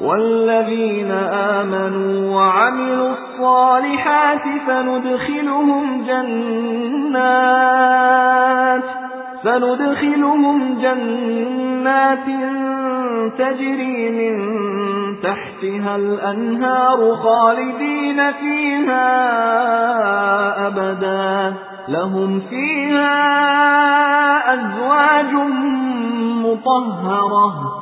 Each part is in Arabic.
وَالَّذِينَ آمَنُوا وَعَمِلُوا الصَّالِحَاتِ سَنُدْخِلُهُمْ جَنَّاتٍ سَنُدْخِلُهُمْ جَنَّاتٍ تَجْرِي مِن تَحْتِهَا الْأَنْهَارُ خَالِدِينَ فِيهَا أَبَدًا. لَّهُمْ فِيهَا أَزْوَاجٌ مُّطَهَّرَةٌ.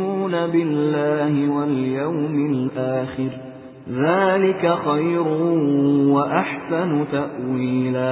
بِاللَّهِ وَالْيَوْمِ الْآخِرِ. ذَلِكَ خَيْرٌ وَأَحْسَنُ تَأْوِيلًا.